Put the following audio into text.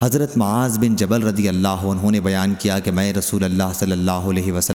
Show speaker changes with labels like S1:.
S1: حضرت معاذ بن جبل رضی اللہ عنہ نے بیان کیا کہ میں رسول اللہ صلی اللہ علیہ وسلم